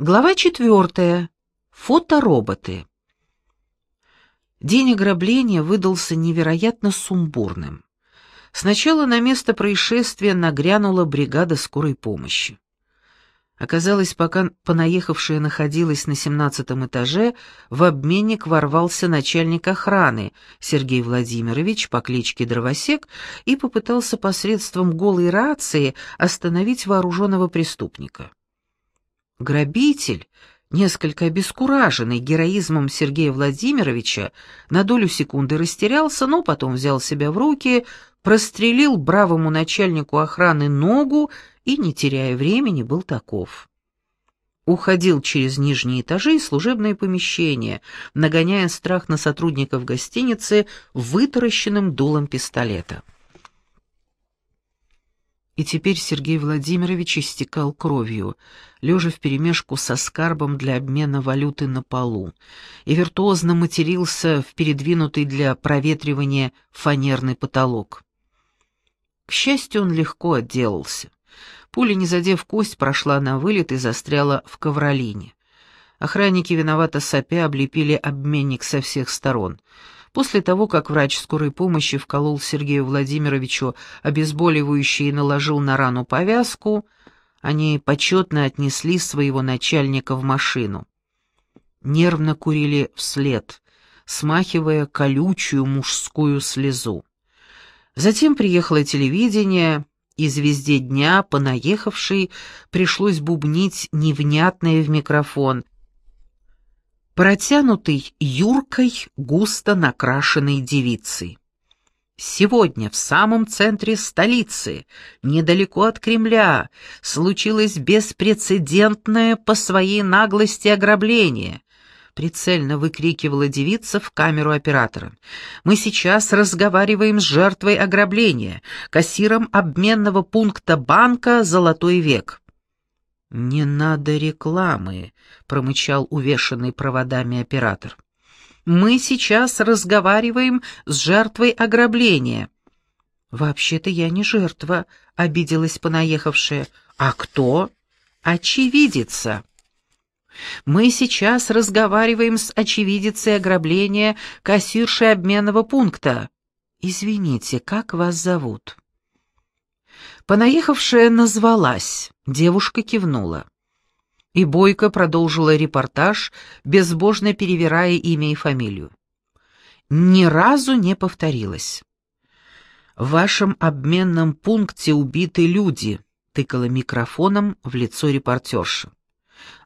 Глава четвертая. Фотороботы. День ограбления выдался невероятно сумбурным. Сначала на место происшествия нагрянула бригада скорой помощи. Оказалось, пока понаехавшая находилась на семнадцатом этаже, в обменник ворвался начальник охраны Сергей Владимирович по кличке Дровосек и попытался посредством голой рации остановить вооруженного преступника. Грабитель, несколько обескураженный героизмом Сергея Владимировича, на долю секунды растерялся, но потом взял себя в руки, прострелил бравому начальнику охраны ногу и, не теряя времени, был таков. Уходил через нижние этажи и служебные помещения, нагоняя страх на сотрудников гостиницы вытаращенным дулом пистолета. И теперь Сергей Владимирович истекал кровью, лежа вперемешку со скарбом для обмена валюты на полу, и виртуозно матерился в передвинутый для проветривания фанерный потолок. К счастью, он легко отделался. Пуля, не задев кость, прошла на вылет и застряла в ковролине. Охранники виновато сопя облепили обменник со всех сторон — После того, как врач скорой помощи вколол Сергею Владимировичу обезболивающее и наложил на рану повязку, они почетно отнесли своего начальника в машину. Нервно курили вслед, смахивая колючую мужскую слезу. Затем приехало телевидение, и звезде дня, понаехавшей, пришлось бубнить невнятное в микрофон, протянутый юркой, густо накрашенной девицей. Сегодня в самом центре столицы, недалеко от Кремля, случилось беспрецедентное по своей наглости ограбление. Прицельно выкрикивала девица в камеру оператора. «Мы сейчас разговариваем с жертвой ограбления, кассиром обменного пункта банка «Золотой век». «Не надо рекламы», — промычал увешанный проводами оператор. «Мы сейчас разговариваем с жертвой ограбления». «Вообще-то я не жертва», — обиделась понаехавшая. «А кто?» «Очевидица». «Мы сейчас разговариваем с очевидицей ограбления кассиршей обменного пункта». «Извините, как вас зовут?» Понаехавшая назвалась, девушка кивнула. И Бойко продолжила репортаж, безбожно перевирая имя и фамилию. Ни разу не повторилось. «В вашем обменном пункте убиты люди», — тыкала микрофоном в лицо репортерша.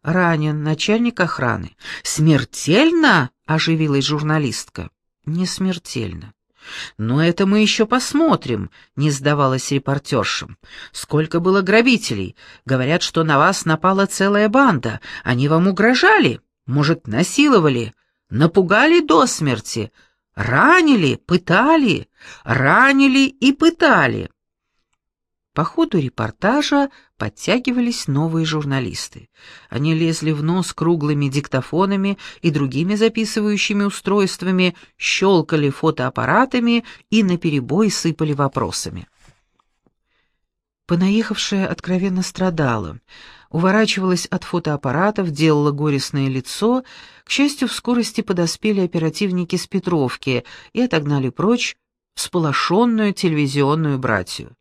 «Ранен начальник охраны». «Смертельно?» — оживилась журналистка. «Не смертельно. «Но это мы еще посмотрим», — не сдавалась репортерша. «Сколько было грабителей? Говорят, что на вас напала целая банда. Они вам угрожали? Может, насиловали? Напугали до смерти? Ранили? Пытали? Ранили и пытали?» По ходу репортажа подтягивались новые журналисты. Они лезли в нос круглыми диктофонами и другими записывающими устройствами, щелкали фотоаппаратами и наперебой сыпали вопросами. Понаехавшая откровенно страдала, уворачивалась от фотоаппаратов, делала горестное лицо. К счастью, в скорости подоспели оперативники с Петровки и отогнали прочь всполошенную телевизионную братью.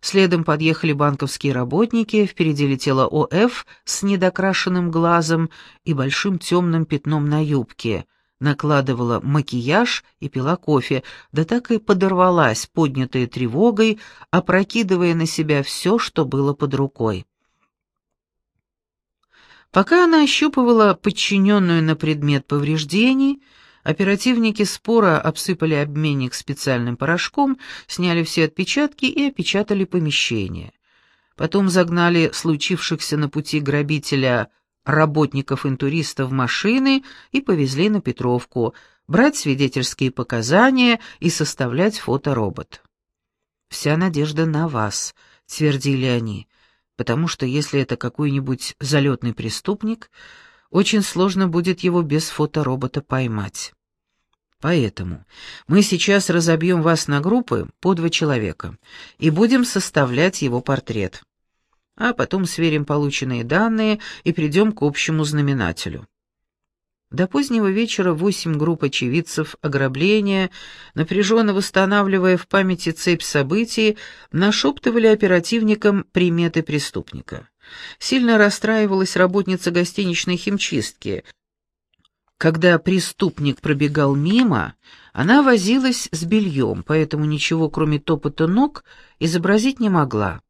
Следом подъехали банковские работники, впереди летела ОФ с недокрашенным глазом и большим темным пятном на юбке, накладывала макияж и пила кофе, да так и подорвалась, поднятая тревогой, опрокидывая на себя все, что было под рукой. Пока она ощупывала подчиненную на предмет повреждений, Оперативники спора обсыпали обменник специальным порошком, сняли все отпечатки и опечатали помещение. Потом загнали случившихся на пути грабителя работников интуриста в машины и повезли на Петровку, брать свидетельские показания и составлять фоторобот. «Вся надежда на вас», — твердили они, «потому что если это какой-нибудь залетный преступник, очень сложно будет его без фоторобота поймать». Поэтому мы сейчас разобьем вас на группы по два человека и будем составлять его портрет. а потом сверим полученные данные и придем к общему знаменателю. До позднего вечера восемь групп очевидцев ограбления, напряженно восстанавливая в памяти цепь событий, нашептывали оперативникам приметы преступника. Сильно расстраивалась работница гостиничной химчистки. Когда преступник пробегал мимо, она возилась с бельем, поэтому ничего, кроме топота ног, изобразить не могла.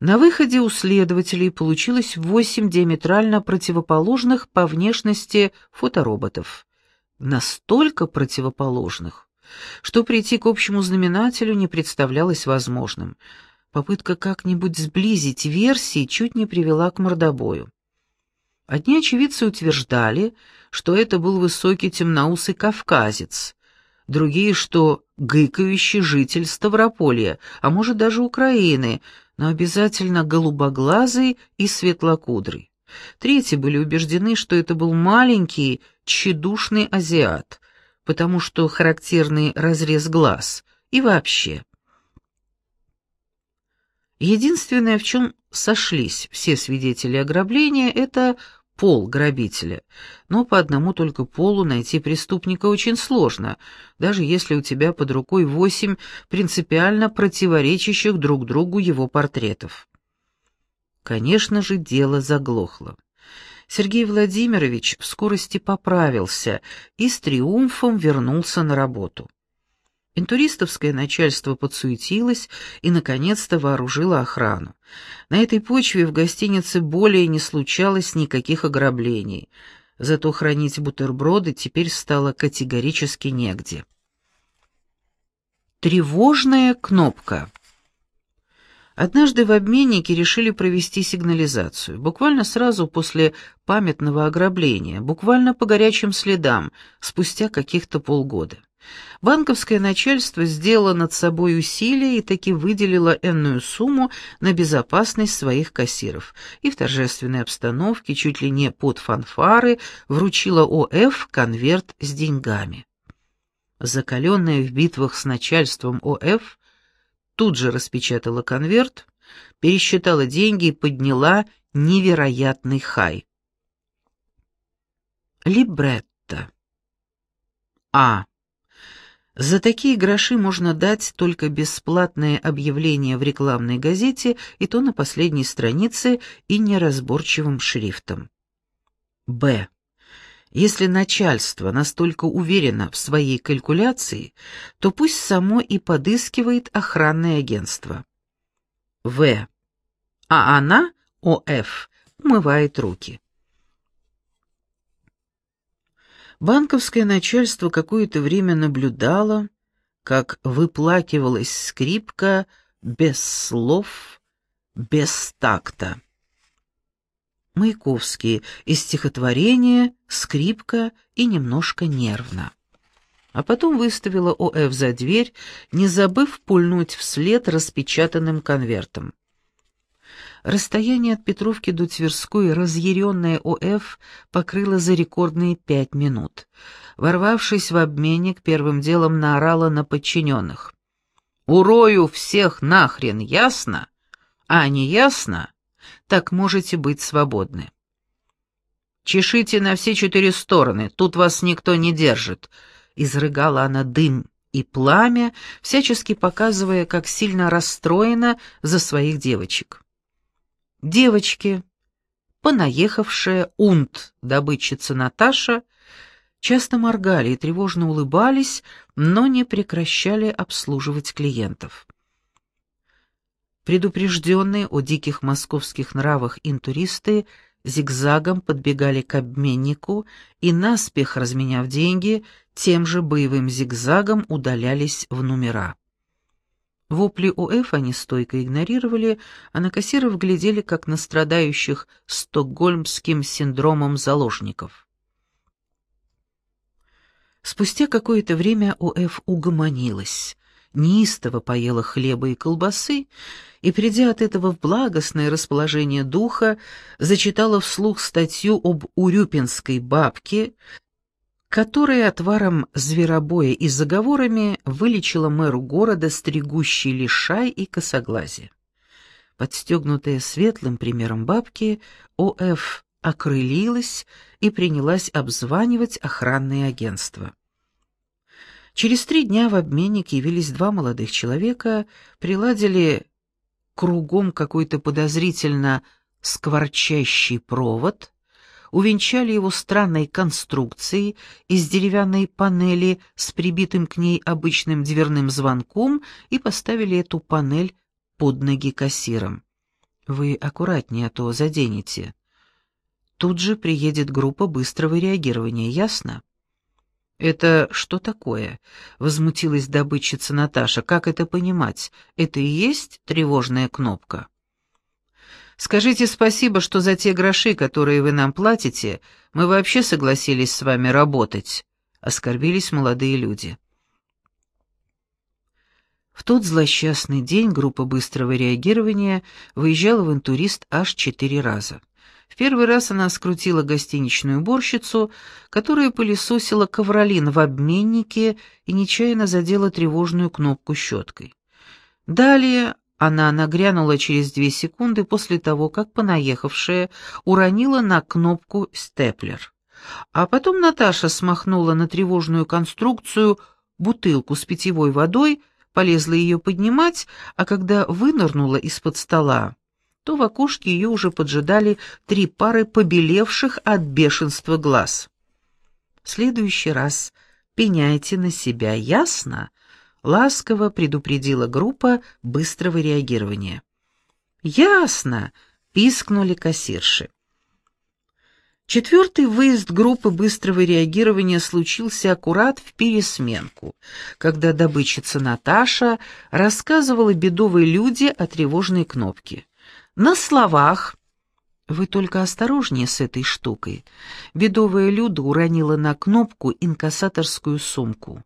На выходе у следователей получилось восемь диаметрально противоположных по внешности фотороботов. Настолько противоположных, что прийти к общему знаменателю не представлялось возможным. Попытка как-нибудь сблизить версии чуть не привела к мордобою. Одни очевидцы утверждали, что это был высокий темноусый кавказец, другие, что гыкающий житель Ставрополья, а может даже Украины, но обязательно голубоглазый и светлокудрый. Третьи были убеждены, что это был маленький, тщедушный азиат, потому что характерный разрез глаз и вообще. Единственное, в чем сошлись все свидетели ограбления, это пол грабителя, но по одному только полу найти преступника очень сложно, даже если у тебя под рукой восемь принципиально противоречащих друг другу его портретов. Конечно же, дело заглохло. Сергей Владимирович в скорости поправился и с триумфом вернулся на работу. Интуристовское начальство подсуетилось и, наконец-то, вооружило охрану. На этой почве в гостинице более не случалось никаких ограблений, зато хранить бутерброды теперь стало категорически негде. Тревожная кнопка. Однажды в обменнике решили провести сигнализацию, буквально сразу после памятного ограбления, буквально по горячим следам, спустя каких-то полгода. Банковское начальство сделало над собой усилие и таки выделило энную сумму на безопасность своих кассиров и в торжественной обстановке, чуть ли не под фанфары, вручило ОФ конверт с деньгами. Закаленная в битвах с начальством ОФ, тут же распечатала конверт, пересчитала деньги и подняла невероятный хай. Либретто. А. За такие гроши можно дать только бесплатное объявление в рекламной газете, и то на последней странице и неразборчивым шрифтом. Б. Если начальство настолько уверено в своей калькуляции, то пусть само и подыскивает охранное агентство. В. А она, ОФ, умывает руки. Банковское начальство какое-то время наблюдало, как выплакивалась скрипка без слов, без такта. Маяковский из стихотворения «Скрипка» и немножко нервно. А потом выставила ОФ за дверь, не забыв пульнуть вслед распечатанным конвертом. Расстояние от Петровки до Тверской разъяренная ОФ покрыла за рекордные пять минут. Ворвавшись в обменник, первым делом наорала на подчиненных. «Урою всех нахрен, ясно? А не ясно? Так можете быть свободны». «Чешите на все четыре стороны, тут вас никто не держит», — изрыгала она дым и пламя, всячески показывая, как сильно расстроена за своих девочек. Девочки, понаехавшая унт добытчица Наташа, часто моргали и тревожно улыбались, но не прекращали обслуживать клиентов. Предупрежденные о диких московских нравах интуристы зигзагом подбегали к обменнику и, наспех разменяв деньги, тем же боевым зигзагом удалялись в номера. Вопли ОФ они стойко игнорировали, а на кассиров глядели, как на страдающих стокгольмским синдромом заложников. Спустя какое-то время ОФ угомонилась, неистово поела хлеба и колбасы и, придя от этого в благостное расположение духа, зачитала вслух статью об урюпинской бабке, которая отваром зверобоя и заговорами вылечила мэру города стригущий лишай и косоглазие. Подстегнутая светлым примером бабки, О.Ф. окрылилась и принялась обзванивать охранные агентства. Через три дня в обменник явились два молодых человека, приладили кругом какой-то подозрительно скворчащий провод, увенчали его странной конструкцией из деревянной панели с прибитым к ней обычным дверным звонком и поставили эту панель под ноги кассирам. «Вы аккуратнее, а то заденете». Тут же приедет группа быстрого реагирования, ясно? «Это что такое?» — возмутилась добытчица Наташа. «Как это понимать? Это и есть тревожная кнопка?» «Скажите спасибо, что за те гроши, которые вы нам платите, мы вообще согласились с вами работать», — оскорбились молодые люди. В тот злосчастный день группа быстрого реагирования выезжала в интурист аж четыре раза. В первый раз она скрутила гостиничную уборщицу, которая пылесосила ковролин в обменнике и нечаянно задела тревожную кнопку щеткой. Далее она нагрянула через две секунды после того, как понаехавшая уронила на кнопку степлер. А потом Наташа смахнула на тревожную конструкцию бутылку с питьевой водой, полезла ее поднимать, а когда вынырнула из-под стола, то в окошке ее уже поджидали три пары побелевших от бешенства глаз. «В следующий раз пеняйте на себя, ясно?» — ласково предупредила группа быстрого реагирования. «Ясно!» — пискнули кассирши. Четвертый выезд группы быстрого реагирования случился аккурат в пересменку, когда добытчица Наташа рассказывала бедовой люди о тревожной кнопке. На словах. Вы только осторожнее с этой штукой. Бедовая Люда уронила на кнопку инкассаторскую сумку.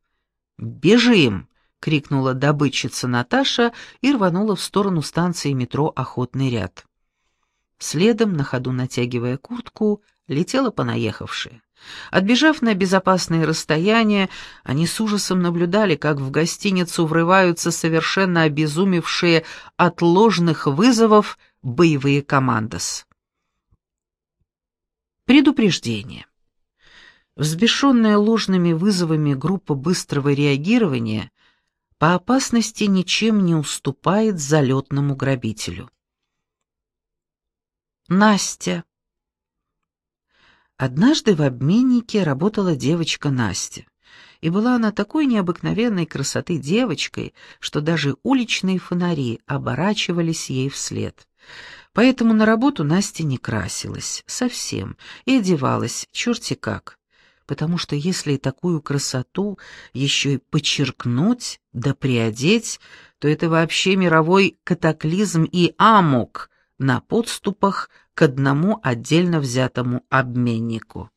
«Бежим!» — крикнула добытчица Наташа и рванула в сторону станции метро «Охотный ряд». Следом, на ходу натягивая куртку, летела понаехавшая. Отбежав на безопасное расстояние, они с ужасом наблюдали, как в гостиницу врываются совершенно обезумевшие от ложных вызовов боевые командос. Предупреждение. Взбешенная ложными вызовами группа быстрого реагирования по опасности ничем не уступает залетному грабителю. Настя. Однажды в обменнике работала девочка Настя. И была она такой необыкновенной красоты девочкой, что даже уличные фонари оборачивались ей вслед. Поэтому на работу Настя не красилась совсем и одевалась черти как. Потому что если такую красоту еще и подчеркнуть да приодеть, то это вообще мировой катаклизм и амок на подступах к одному отдельно взятому обменнику.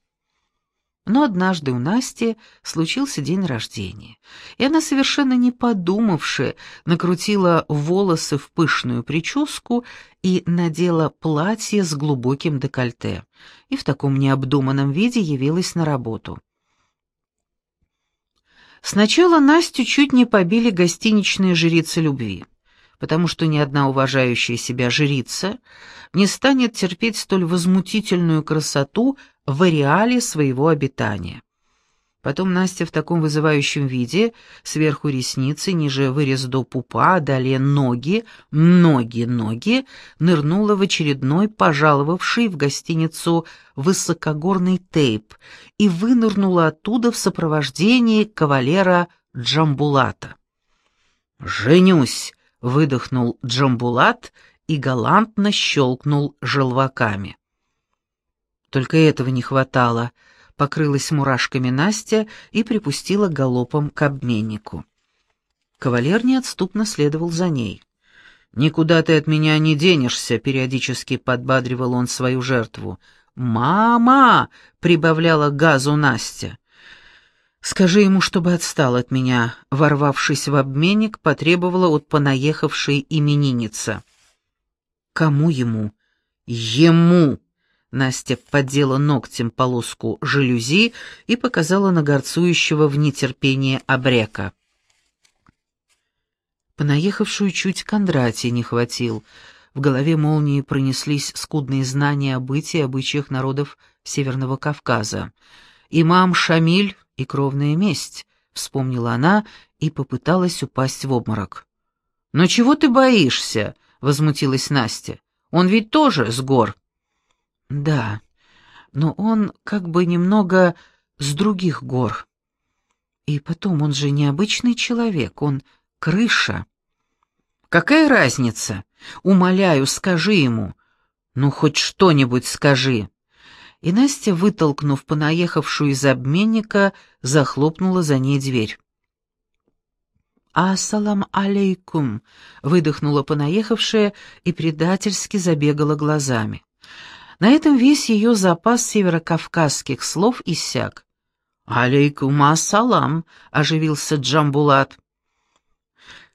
Но однажды у Насти случился день рождения, и она, совершенно не подумавши, накрутила волосы в пышную прическу и надела платье с глубоким декольте, и в таком необдуманном виде явилась на работу. Сначала Настю чуть не побили гостиничные жрицы любви, потому что ни одна уважающая себя жрица не станет терпеть столь возмутительную красоту в ареале своего обитания. Потом Настя в таком вызывающем виде, сверху ресницы, ниже вырез до пупа, а далее ноги, ноги, ноги, нырнула в очередной пожаловавший в гостиницу высокогорный тейп и вынырнула оттуда в сопровождении кавалера Джамбулата. «Женюсь!» — выдохнул Джамбулат и галантно щелкнул желваками. Только этого не хватало. Покрылась мурашками Настя и припустила галопом к обменнику. Кавалер неотступно следовал за ней. «Никуда ты от меня не денешься», — периодически подбадривал он свою жертву. «Мама!» — прибавляла газу Настя. «Скажи ему, чтобы отстал от меня», — ворвавшись в обменник, потребовала от понаехавшей именинница. «Кому ему?» «Ему!» Настя поддела ногтем полоску жалюзи и показала на горцующего в нетерпении обрека. Понаехавшую чуть Кондратий не хватил. В голове молнии пронеслись скудные знания о бытии и обычаях народов Северного Кавказа. «Имам Шамиль и кровная месть», — вспомнила она и попыталась упасть в обморок. «Но чего ты боишься?» — возмутилась Настя. «Он ведь тоже с гор». «Да, но он как бы немного с других гор. И потом, он же необычный человек, он крыша». «Какая разница? Умоляю, скажи ему. Ну, хоть что-нибудь скажи». И Настя, вытолкнув понаехавшую из обменника, захлопнула за ней дверь. «Ассалам алейкум!» — выдохнула понаехавшая и предательски забегала глазами. На этом весь ее запас северокавказских слов иссяк. «Алейкум ассалам!» — оживился Джамбулат.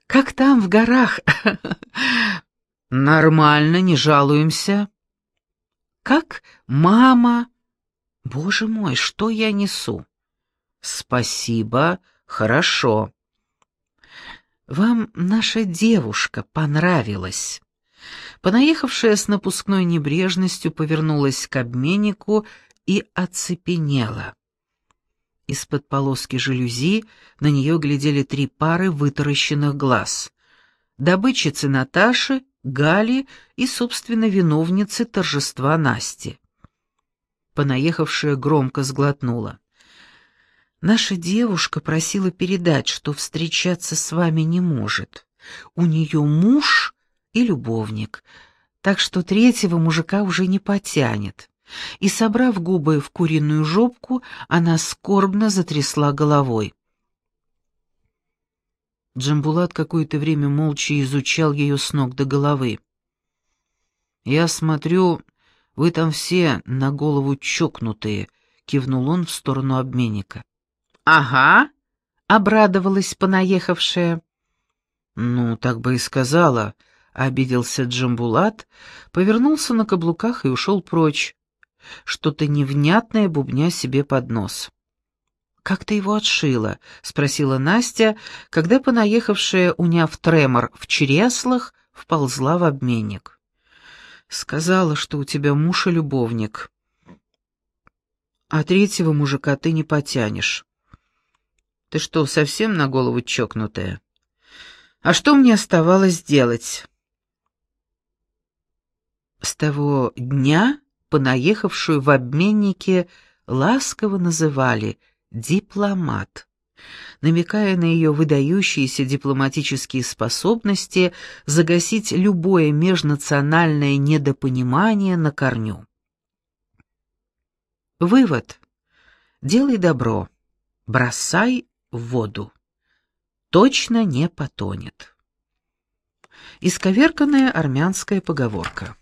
«Как там, в горах?» «Нормально, не жалуемся». «Как мама?» «Боже мой, что я несу?» «Спасибо, хорошо». «Вам наша девушка понравилась». Понаехавшая с напускной небрежностью повернулась к обменнику и оцепенела. Из-под полоски жалюзи на нее глядели три пары вытаращенных глаз. Добытчицы Наташи, Гали и, собственно, виновницы торжества Насти. Понаехавшая громко сглотнула. Наша девушка просила передать, что встречаться с вами не может. У нее муж и любовник, так что третьего мужика уже не потянет. И, собрав губы в куриную жопку, она скорбно затрясла головой. Джамбулат какое-то время молча изучал ее с ног до головы. «Я смотрю, вы там все на голову чокнутые», — кивнул он в сторону обменника. «Ага», — обрадовалась понаехавшая. «Ну, так бы и сказала», — обиделся Джамбулат, повернулся на каблуках и ушел прочь, что-то невнятное бубня себе под нос. «Как ты его отшила?» — спросила Настя, когда понаехавшая, уняв тремор в чреслах, вползла в обменник. «Сказала, что у тебя муж и любовник. А третьего мужика ты не потянешь». Ты что, совсем на голову чокнутая? А что мне оставалось делать? С того дня понаехавшую в обменнике ласково называли «дипломат», намекая на ее выдающиеся дипломатические способности загасить любое межнациональное недопонимание на корню. Вывод. Делай добро. Бросай в воду. Точно не потонет. Исковерканная армянская поговорка.